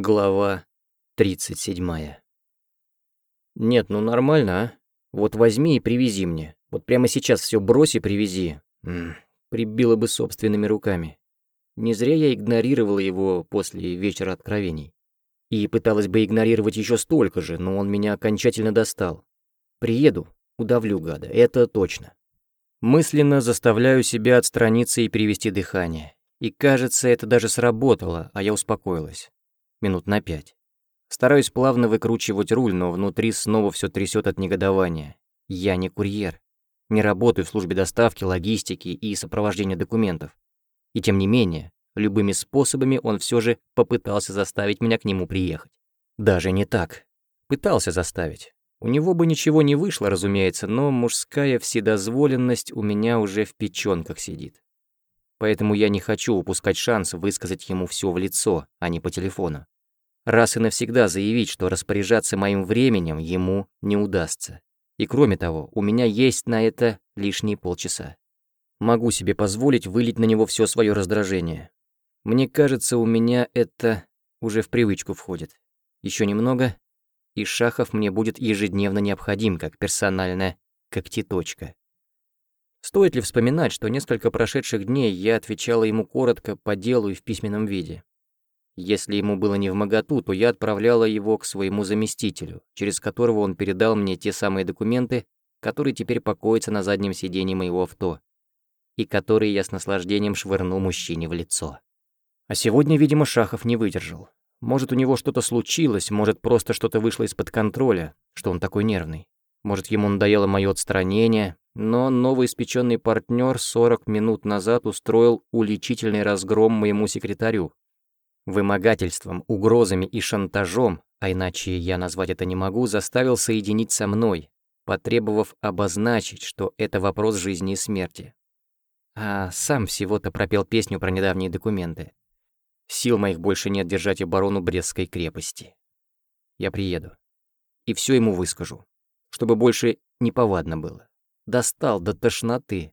Глава 37. Нет, ну нормально, а? Вот возьми и привези мне. Вот прямо сейчас все брось и привези. М -м, прибила бы собственными руками. Не зря я игнорировала его после вечера откровений. И пыталась бы игнорировать еще столько же, но он меня окончательно достал. Приеду, удавлю гада, это точно. Мысленно заставляю себя отстраниться и перевести дыхание. И кажется, это даже сработало, а я успокоилась минут на пять. Стараюсь плавно выкручивать руль, но внутри снова все трясет от негодования. Я не курьер. Не работаю в службе доставки, логистики и сопровождения документов. И тем не менее, любыми способами он все же попытался заставить меня к нему приехать. Даже не так. Пытался заставить. У него бы ничего не вышло, разумеется, но мужская вседозволенность у меня уже в печёнках сидит. Поэтому я не хочу упускать шанс высказать ему все в лицо, а не по телефону. Раз и навсегда заявить, что распоряжаться моим временем ему не удастся. И кроме того, у меня есть на это лишние полчаса. Могу себе позволить вылить на него все свое раздражение. Мне кажется, у меня это уже в привычку входит. Еще немного, и Шахов мне будет ежедневно необходим как персональная когтеточка. Стоит ли вспоминать, что несколько прошедших дней я отвечала ему коротко по делу и в письменном виде. Если ему было не в моготу, то я отправляла его к своему заместителю, через которого он передал мне те самые документы, которые теперь покоятся на заднем сиденье моего авто, и которые я с наслаждением швырну мужчине в лицо. А сегодня, видимо, Шахов не выдержал. Может, у него что-то случилось, может, просто что-то вышло из-под контроля, что он такой нервный. Может, ему надоело мое отстранение, но новоиспеченный партнер 40 минут назад устроил уличительный разгром моему секретарю. Вымогательством, угрозами и шантажом, а иначе я назвать это не могу, заставил соединить со мной, потребовав обозначить, что это вопрос жизни и смерти. А сам всего-то пропел песню про недавние документы. Сил моих больше нет держать оборону Брестской крепости. Я приеду. И все ему выскажу чтобы больше неповадно было. Достал до тошноты.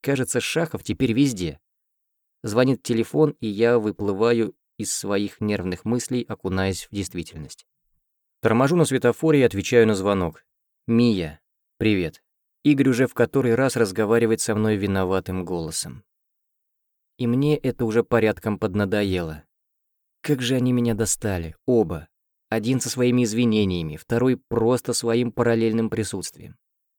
Кажется, Шахов теперь везде. Звонит телефон, и я выплываю из своих нервных мыслей, окунаясь в действительность. Торможу на светофоре и отвечаю на звонок. «Мия, привет». Игорь уже в который раз разговаривает со мной виноватым голосом. И мне это уже порядком поднадоело. Как же они меня достали, оба. Один со своими извинениями, второй просто своим параллельным присутствием.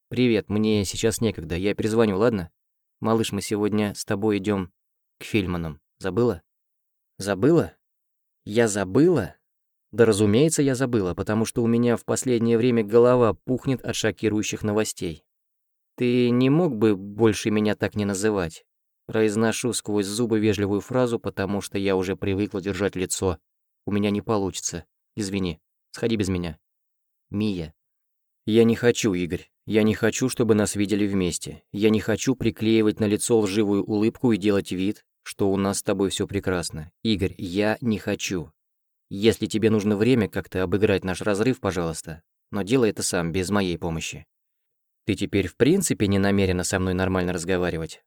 «Привет, мне сейчас некогда, я перезвоню, ладно? Малыш, мы сегодня с тобой идем к Фильманам. Забыла?» «Забыла? Я забыла?» Да, разумеется, я забыла, потому что у меня в последнее время голова пухнет от шокирующих новостей. Ты не мог бы больше меня так не называть? Произношу сквозь зубы вежливую фразу, потому что я уже привыкла держать лицо. У меня не получится. Извини, сходи без меня. Мия. Я не хочу, Игорь. Я не хочу, чтобы нас видели вместе. Я не хочу приклеивать на лицо лживую улыбку и делать вид, что у нас с тобой все прекрасно. Игорь, я не хочу. Если тебе нужно время как-то обыграть наш разрыв, пожалуйста. Но делай это сам, без моей помощи. Ты теперь в принципе не намерена со мной нормально разговаривать?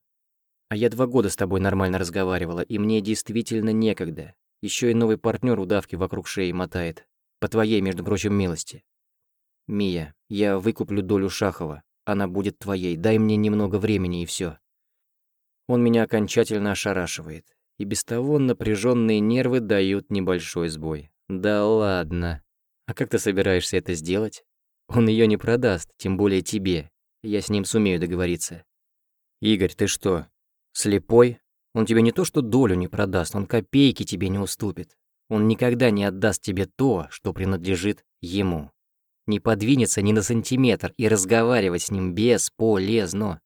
А я два года с тобой нормально разговаривала, и мне действительно некогда. Еще и новый партнер удавки вокруг шеи мотает. По твоей, между прочим, милости. Мия, я выкуплю долю Шахова. Она будет твоей. Дай мне немного времени и все. Он меня окончательно ошарашивает. И без того напряженные нервы дают небольшой сбой. Да ладно. А как ты собираешься это сделать? Он ее не продаст, тем более тебе. Я с ним сумею договориться. Игорь, ты что, слепой? Он тебе не то что долю не продаст, он копейки тебе не уступит. Он никогда не отдаст тебе то, что принадлежит ему. Не подвинется ни на сантиметр, и разговаривать с ним бесполезно.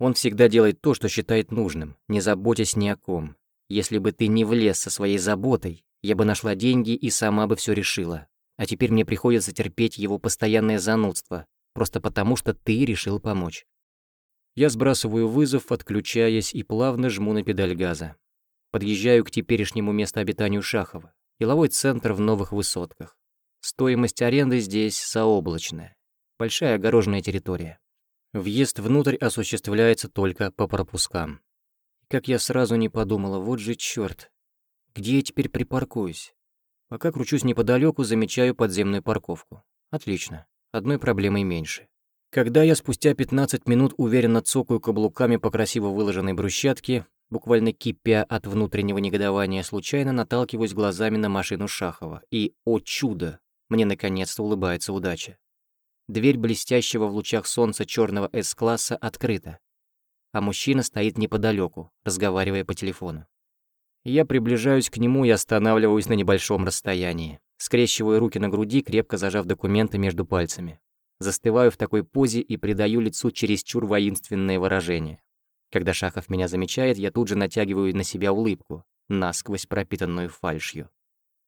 Он всегда делает то, что считает нужным, не заботясь ни о ком. Если бы ты не влез со своей заботой, я бы нашла деньги и сама бы все решила. А теперь мне приходится терпеть его постоянное занудство, просто потому что ты решил помочь. Я сбрасываю вызов, отключаясь и плавно жму на педаль газа. Подъезжаю к теперешнему месту обитанию Шахова. Деловой центр в новых высотках. Стоимость аренды здесь заоблачная. Большая огороженная территория. Въезд внутрь осуществляется только по пропускам. Как я сразу не подумала, вот же чёрт. Где я теперь припаркуюсь? Пока кручусь неподалеку, замечаю подземную парковку. Отлично, одной проблемой меньше. Когда я спустя 15 минут уверенно цокаю каблуками по красиво выложенной брусчатке, буквально кипя от внутреннего негодования, случайно наталкиваюсь глазами на машину Шахова. И, о чудо, мне наконец-то улыбается удача. Дверь блестящего в лучах солнца черного С-класса открыта, а мужчина стоит неподалеку, разговаривая по телефону. Я приближаюсь к нему и останавливаюсь на небольшом расстоянии. Скрещиваю руки на груди, крепко зажав документы между пальцами. Застываю в такой позе и придаю лицу чересчур воинственное выражение. Когда Шахов меня замечает, я тут же натягиваю на себя улыбку, насквозь пропитанную фальшью.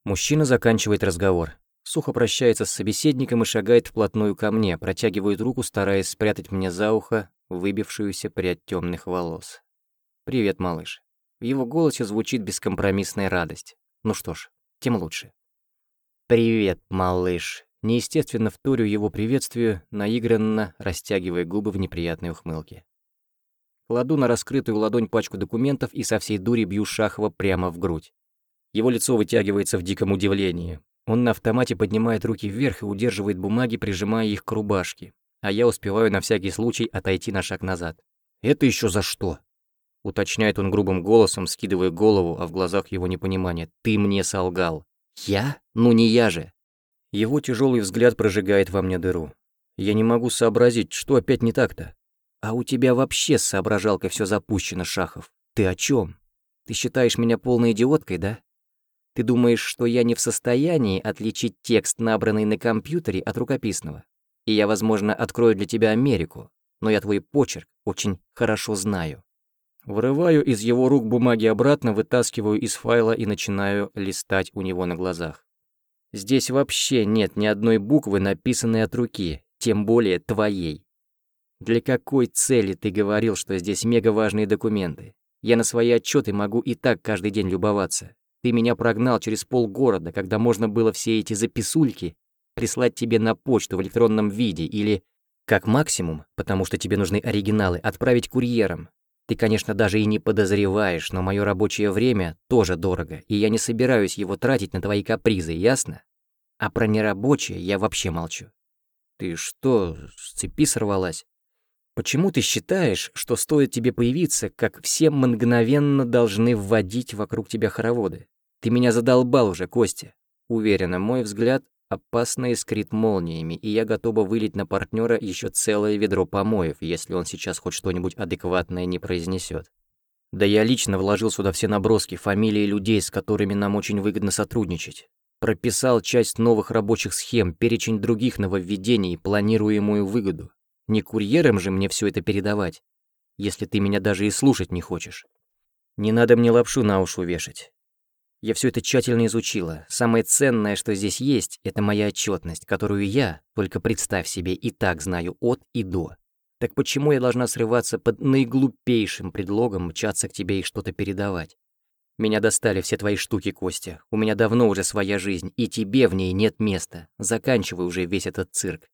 Мужчина заканчивает разговор. Сухо прощается с собеседником и шагает вплотную ко мне, протягивает руку, стараясь спрятать мне за ухо выбившуюся прядь темных волос. «Привет, малыш». В его голосе звучит бескомпромиссная радость. Ну что ж, тем лучше. «Привет, малыш». Неестественно вторю его приветствию, наигранно растягивая губы в неприятной ухмылке. Кладу на раскрытую ладонь пачку документов и со всей дури бью Шахова прямо в грудь. Его лицо вытягивается в диком удивлении. Он на автомате поднимает руки вверх и удерживает бумаги, прижимая их к рубашке, а я успеваю на всякий случай отойти на шаг назад. «Это еще за что?» Уточняет он грубым голосом, скидывая голову, а в глазах его непонимание. «Ты мне солгал». «Я? Ну не я же». Его тяжелый взгляд прожигает во мне дыру. Я не могу сообразить, что опять не так-то. А у тебя вообще с соображалкой все запущено, Шахов. Ты о чем? Ты считаешь меня полной идиоткой, да? Ты думаешь, что я не в состоянии отличить текст, набранный на компьютере, от рукописного? И я, возможно, открою для тебя Америку, но я твой почерк очень хорошо знаю. Вырываю из его рук бумаги обратно, вытаскиваю из файла и начинаю листать у него на глазах. Здесь вообще нет ни одной буквы, написанной от руки, тем более твоей. Для какой цели ты говорил, что здесь мега важные документы? Я на свои отчеты могу и так каждый день любоваться. Ты меня прогнал через полгорода, когда можно было все эти записульки прислать тебе на почту в электронном виде или, как максимум, потому что тебе нужны оригиналы, отправить курьером, ты, конечно, даже и не подозреваешь, но мое рабочее время тоже дорого, и я не собираюсь его тратить на твои капризы, ясно? А про нерабочее я вообще молчу. Ты что, с цепи сорвалась? Почему ты считаешь, что стоит тебе появиться, как все мгновенно должны вводить вокруг тебя хороводы? Ты меня задолбал уже, Костя. Уверена, мой взгляд опасно искрит молниями, и я готова вылить на партнера еще целое ведро помоев, если он сейчас хоть что-нибудь адекватное не произнесет. Да я лично вложил сюда все наброски, фамилии людей, с которыми нам очень выгодно сотрудничать. Прописал часть новых рабочих схем, перечень других нововведений, планируемую выгоду. Не курьерам же мне все это передавать, если ты меня даже и слушать не хочешь. Не надо мне лапшу на уши вешать. Я все это тщательно изучила. Самое ценное, что здесь есть, это моя отчетность, которую я, только представь себе, и так знаю от и до. Так почему я должна срываться под наиглупейшим предлогом мчаться к тебе и что-то передавать? Меня достали все твои штуки, Костя. У меня давно уже своя жизнь, и тебе в ней нет места. Заканчивай уже весь этот цирк.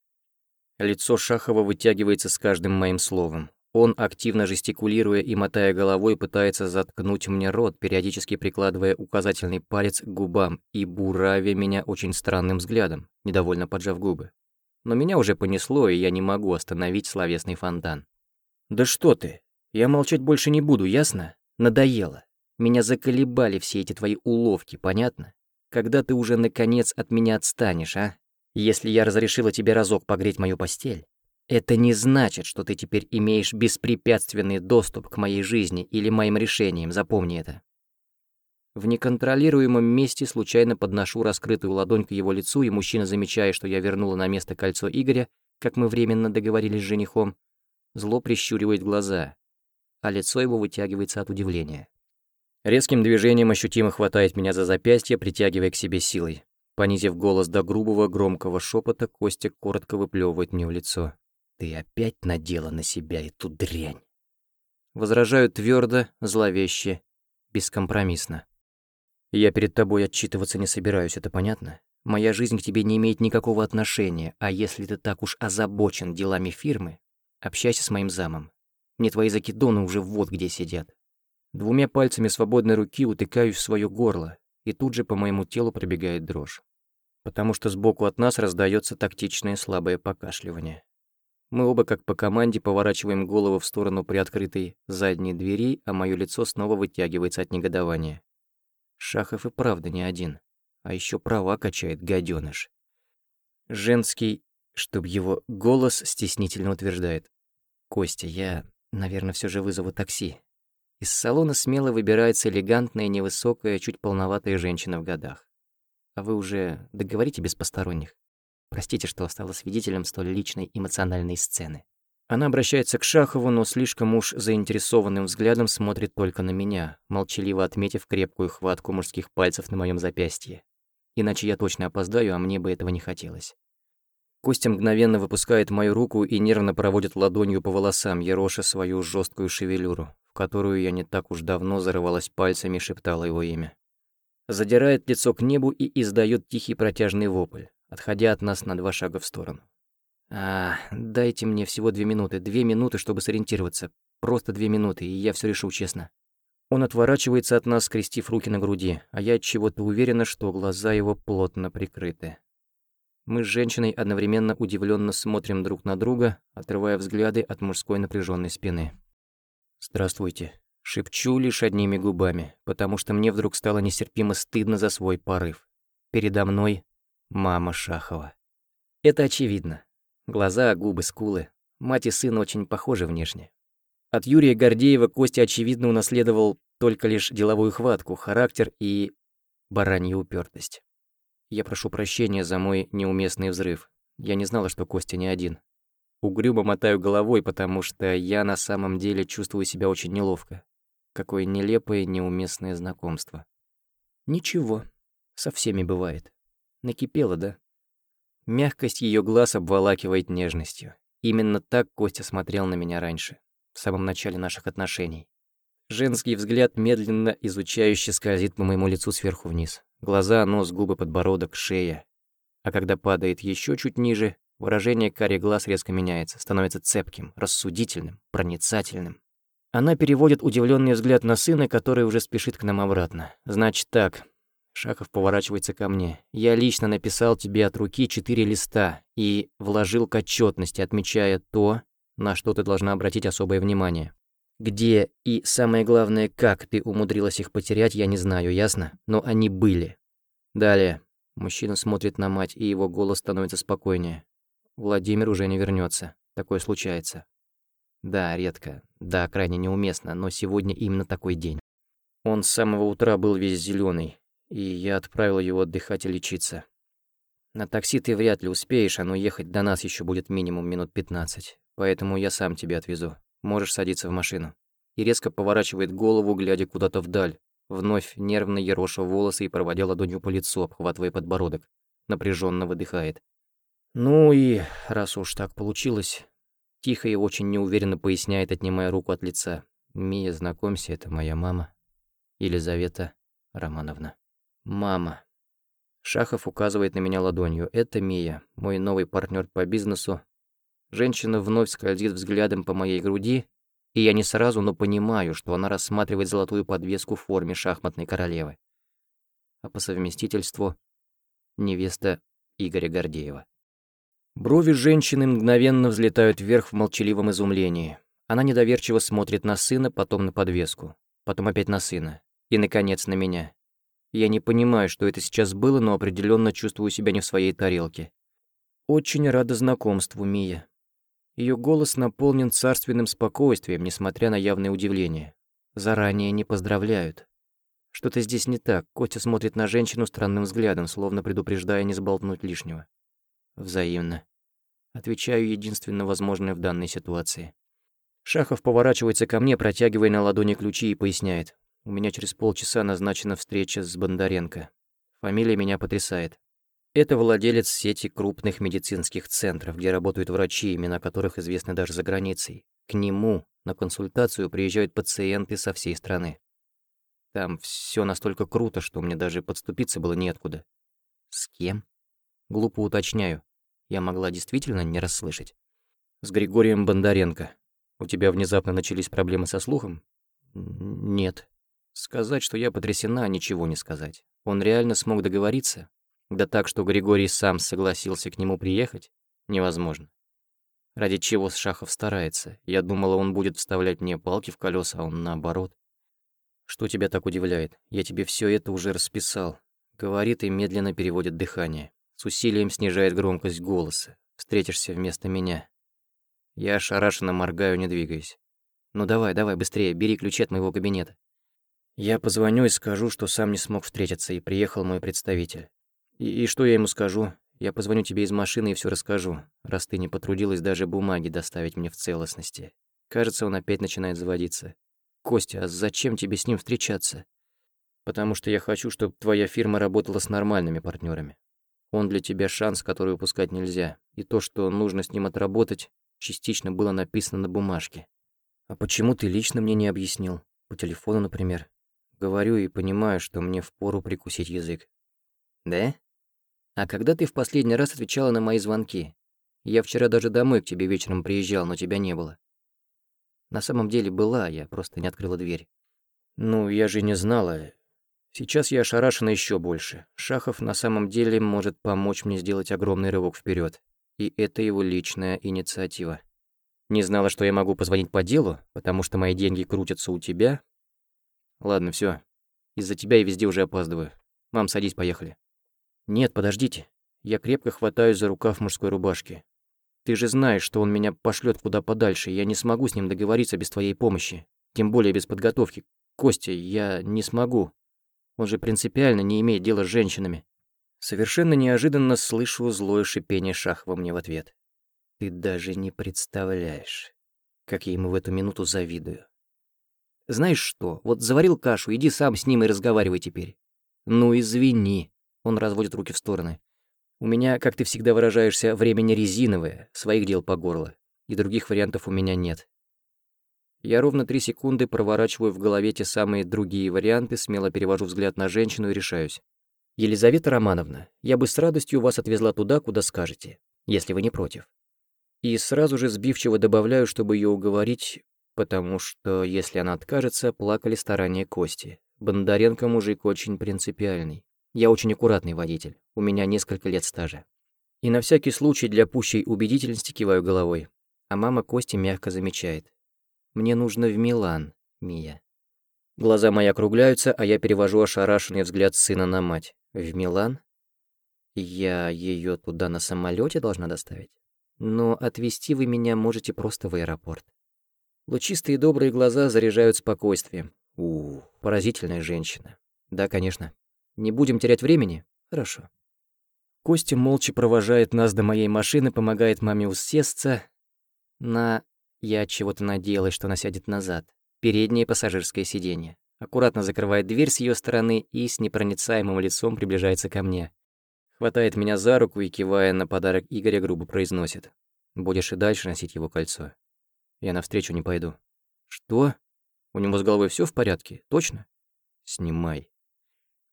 Лицо Шахова вытягивается с каждым моим словом. Он, активно жестикулируя и мотая головой, пытается заткнуть мне рот, периодически прикладывая указательный палец к губам и буравя меня очень странным взглядом, недовольно поджав губы. Но меня уже понесло, и я не могу остановить словесный фонтан. «Да что ты! Я молчать больше не буду, ясно? Надоело. Меня заколебали все эти твои уловки, понятно? Когда ты уже наконец от меня отстанешь, а? Если я разрешила тебе разок погреть мою постель, это не значит, что ты теперь имеешь беспрепятственный доступ к моей жизни или моим решениям, запомни это. В неконтролируемом месте случайно подношу раскрытую ладонь к его лицу, и мужчина, замечая, что я вернула на место кольцо Игоря, как мы временно договорились с женихом, зло прищуривает глаза, а лицо его вытягивается от удивления. Резким движением ощутимо хватает меня за запястье, притягивая к себе силой. Понизив голос до грубого, громкого шепота, Костя коротко выплевывает мне в лицо. Ты опять надела на себя эту дрянь. Возражаю твердо, зловеще, бескомпромиссно. Я перед тобой отчитываться не собираюсь, это понятно? Моя жизнь к тебе не имеет никакого отношения, а если ты так уж озабочен делами фирмы, общайся с моим замом. Мне твои закидоны уже вот где сидят. Двумя пальцами свободной руки утыкаюсь в свое горло, и тут же по моему телу пробегает дрожь. Потому что сбоку от нас раздается тактичное слабое покашливание. Мы оба как по команде поворачиваем голову в сторону приоткрытой задней двери, а мое лицо снова вытягивается от негодования. Шахов и правда не один. А еще права качает гаденыш. Женский, чтоб его голос стеснительно утверждает. «Костя, я, наверное, все же вызову такси». Из салона смело выбирается элегантная, невысокая, чуть полноватая женщина в годах. А вы уже договорите без посторонних? Простите, что стала свидетелем столь личной эмоциональной сцены. Она обращается к Шахову, но слишком уж заинтересованным взглядом смотрит только на меня, молчаливо отметив крепкую хватку мужских пальцев на моем запястье. Иначе я точно опоздаю, а мне бы этого не хотелось. Костя мгновенно выпускает мою руку и нервно проводит ладонью по волосам, ероша свою жесткую шевелюру, в которую я не так уж давно зарывалась пальцами и шептала его имя. Задирает лицо к небу и издает тихий протяжный вопль отходя от нас на два шага в сторону. «А, дайте мне всего две минуты, две минуты, чтобы сориентироваться. Просто две минуты, и я все решу честно». Он отворачивается от нас, скрестив руки на груди, а я от чего-то уверена, что глаза его плотно прикрыты. Мы с женщиной одновременно удивленно смотрим друг на друга, отрывая взгляды от мужской напряженной спины. «Здравствуйте», — шепчу лишь одними губами, потому что мне вдруг стало нестерпимо стыдно за свой порыв. Передо мной Мама Шахова. Это очевидно. Глаза, губы, скулы. Мать и сын очень похожи внешне. От Юрия Гордеева Костя, очевидно, унаследовал только лишь деловую хватку, характер и баранью упертость. Я прошу прощения за мой неуместный взрыв. Я не знала, что Костя не один. Угрюмо мотаю головой, потому что я на самом деле чувствую себя очень неловко. Какое нелепое, неуместное знакомство. Ничего, со всеми бывает. Накипела, да? Мягкость ее глаз обволакивает нежностью. Именно так Костя смотрел на меня раньше, в самом начале наших отношений. Женский взгляд медленно изучающе скользит по моему лицу сверху вниз. Глаза, нос, губы, подбородок, шея. А когда падает еще чуть ниже, выражение каре глаз резко меняется, становится цепким, рассудительным, проницательным. Она переводит удивленный взгляд на сына, который уже спешит к нам обратно. Значит так, Шахов поворачивается ко мне. «Я лично написал тебе от руки четыре листа и вложил к отчетности, отмечая то, на что ты должна обратить особое внимание. Где и, самое главное, как ты умудрилась их потерять, я не знаю, ясно? Но они были. Далее. Мужчина смотрит на мать, и его голос становится спокойнее. Владимир уже не вернется. Такое случается. Да, редко. Да, крайне неуместно, но сегодня именно такой день. Он с самого утра был весь зеленый, и я отправил его отдыхать и лечиться. На такси ты вряд ли успеешь, а но ехать до нас еще будет минимум минут 15, поэтому я сам тебя отвезу. Можешь садиться в машину. И резко поворачивает голову, глядя куда-то вдаль, вновь нервно ероша волосы и проводя ладонью по лицу, обхватывая подбородок. Напряженно выдыхает. Ну и раз уж так получилось, тихо и очень неуверенно поясняет, отнимая руку от лица. Мия, знакомься, это моя мама. Елизавета Романовна. «Мама». Шахов указывает на меня ладонью. «Это Мия, мой новый партнер по бизнесу». Женщина вновь скользит взглядом по моей груди, и я не сразу, но понимаю, что она рассматривает золотую подвеску в форме шахматной королевы. А по совместительству — невеста Игоря Гордеева. Брови женщины мгновенно взлетают вверх в молчаливом изумлении. Она недоверчиво смотрит на сына, потом на подвеску, потом опять на сына и, наконец, на меня. Я не понимаю, что это сейчас было, но определенно чувствую себя не в своей тарелке. Очень рада знакомству, Мия. Ее голос наполнен царственным спокойствием, несмотря на явное удивление. Заранее не поздравляют. Что-то здесь не так. Котя смотрит на женщину странным взглядом, словно предупреждая не сболтнуть лишнего. Взаимно. Отвечаю единственно возможное в данной ситуации. Шахов поворачивается ко мне, протягивая на ладони ключи и поясняет. У меня через полчаса назначена встреча с Бондаренко. Фамилия меня потрясает. Это владелец сети крупных медицинских центров, где работают врачи, имена которых известны даже за границей. К нему на консультацию приезжают пациенты со всей страны. Там все настолько круто, что мне даже подступиться было неоткуда. С кем? Глупо уточняю. Я могла действительно не расслышать. С Григорием Бондаренко. У тебя внезапно начались проблемы со слухом? Нет. Сказать, что я потрясена, ничего не сказать. Он реально смог договориться? Да так, что Григорий сам согласился к нему приехать? Невозможно. Ради чего Шахов старается? Я думала, он будет вставлять мне палки в колеса, а он наоборот. Что тебя так удивляет? Я тебе все это уже расписал. Говорит и медленно переводит дыхание. С усилием снижает громкость голоса. Встретишься вместо меня. Я ошарашенно моргаю, не двигаясь. Ну давай, давай, быстрее, бери ключи от моего кабинета. Я позвоню и скажу, что сам не смог встретиться, и приехал мой представитель. И, и что я ему скажу? Я позвоню тебе из машины и все расскажу, раз ты не потрудилась даже бумаги доставить мне в целостности. Кажется, он опять начинает заводиться. Костя, а зачем тебе с ним встречаться? Потому что я хочу, чтобы твоя фирма работала с нормальными партнерами. Он для тебя шанс, который упускать нельзя. И то, что нужно с ним отработать, частично было написано на бумажке. А почему ты лично мне не объяснил? По телефону, например. Говорю и понимаю, что мне впору прикусить язык. Да? А когда ты в последний раз отвечала на мои звонки? Я вчера даже домой к тебе вечером приезжал, но тебя не было. На самом деле была, я просто не открыла дверь. Ну, я же не знала. Сейчас я ошарашена еще больше. Шахов на самом деле может помочь мне сделать огромный рывок вперед, И это его личная инициатива. Не знала, что я могу позвонить по делу, потому что мои деньги крутятся у тебя? Ладно, все. Из-за тебя я везде уже опаздываю. Мам, садись, поехали. Нет, подождите. Я крепко хватаюсь за рукав мужской рубашки. Ты же знаешь, что он меня пошлет куда подальше, и я не смогу с ним договориться без твоей помощи. Тем более без подготовки. Костя, я не смогу. Он же принципиально не имеет дела с женщинами. Совершенно неожиданно слышу злое шипение Шахова мне в ответ. Ты даже не представляешь, как я ему в эту минуту завидую. Знаешь что, вот заварил кашу, иди сам с ним и разговаривай теперь. Ну извини. Он разводит руки в стороны. У меня, как ты всегда выражаешься, время не резиновое, своих дел по горло. И других вариантов у меня нет. Я ровно три секунды проворачиваю в голове те самые другие варианты, смело перевожу взгляд на женщину и решаюсь. «Елизавета Романовна, я бы с радостью вас отвезла туда, куда скажете, если вы не против». И сразу же сбивчиво добавляю, чтобы ее уговорить, потому что, если она откажется, плакали старания Кости. Бондаренко мужик очень принципиальный. Я очень аккуратный водитель, у меня несколько лет стажа. И на всякий случай для пущей убедительности киваю головой. А мама Кости мягко замечает. «Мне нужно в Милан, Мия». Глаза мои округляются, а я перевожу ошарашенный взгляд сына на мать. «В Милан? Я ее туда на самолете должна доставить? Но отвезти вы меня можете просто в аэропорт». Лучистые добрые глаза заряжают спокойствием. У, поразительная женщина. Да, конечно. Не будем терять времени? Хорошо. Костя молча провожает нас до моей машины, помогает маме усесться на... Я чего-то надеялась, что она сядет назад. Переднее пассажирское сиденье. Аккуратно закрывает дверь с ее стороны и с непроницаемым лицом приближается ко мне. Хватает меня за руку и, кивая на подарок Игоря, грубо произносит. «Будешь и дальше носить его кольцо. Я навстречу не пойду». «Что? У него с головой все в порядке? Точно?» «Снимай».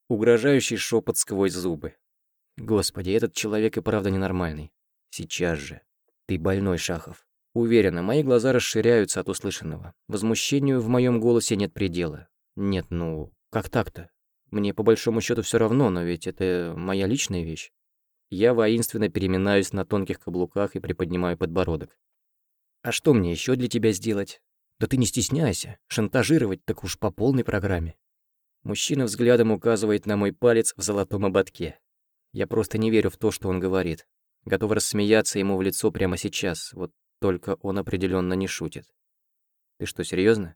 Угрожающий шепот сквозь зубы. Господи, этот человек и правда ненормальный. Сейчас же. Ты больной, Шахов. Уверена, мои глаза расширяются от услышанного. Возмущению в моем голосе нет предела. Нет, ну, как так-то? Мне по большому счету все равно, но ведь это моя личная вещь. Я воинственно переминаюсь на тонких каблуках и приподнимаю подбородок. А что мне еще для тебя сделать? Да ты не стесняйся, шантажировать так уж по полной программе. Мужчина взглядом указывает на мой палец в золотом ободке. Я просто не верю в то, что он говорит. Готов рассмеяться ему в лицо прямо сейчас, вот только он определенно не шутит. «Ты что, серьезно?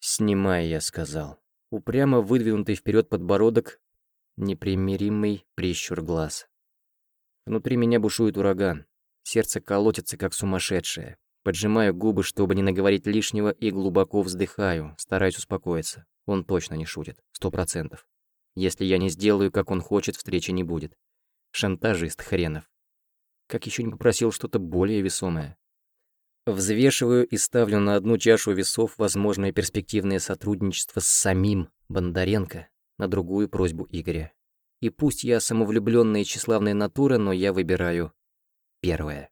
«Снимай», — я сказал. Упрямо выдвинутый вперед подбородок, непримиримый прищур глаз. Внутри меня бушует ураган. Сердце колотится, как сумасшедшее. Поджимаю губы, чтобы не наговорить лишнего, и глубоко вздыхаю, стараюсь успокоиться. Он точно не шутит. Сто процентов. Если я не сделаю, как он хочет, встречи не будет. Шантажист хренов. Как еще не попросил что-то более весомое. Взвешиваю и ставлю на одну чашу весов возможное перспективное сотрудничество с самим Бондаренко, на другую просьбу Игоря. И пусть я самовлюбленная и тщеславная натура, но я выбираю первое.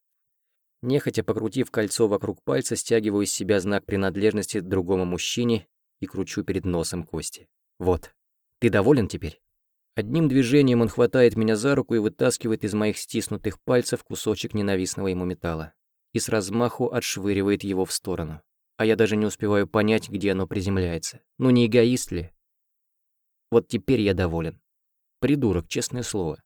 Нехотя покрутив кольцо вокруг пальца, стягиваю из себя знак принадлежности другому мужчине и кручу перед носом Кости. Вот. Ты доволен теперь? Одним движением он хватает меня за руку и вытаскивает из моих стиснутых пальцев кусочек ненавистного ему металла и с размаху отшвыривает его в сторону. А я даже не успеваю понять, где оно приземляется. Ну не эгоист ли? Вот теперь я доволен. Придурок, честное слово.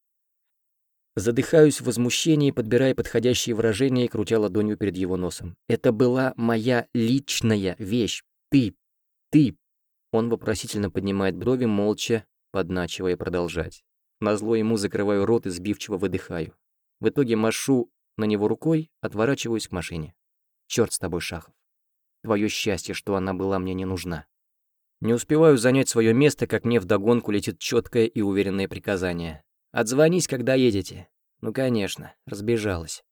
Задыхаюсь в возмущении, подбирая подходящие выражения и крутя ладонью перед его носом. Это была моя личная вещь. Ты, ты. Он вопросительно поднимает брови, молча, подначивая продолжать. Назло ему закрываю рот и сбивчиво выдыхаю. В итоге машу на него рукой, отворачиваюсь к машине. Черт с тобой, Шахов. Твое счастье, что она была мне не нужна. Не успеваю занять свое место, как мне вдогонку летит четкое и уверенное приказание. «Отзвонись, когда едете». Ну, конечно, разбежалась.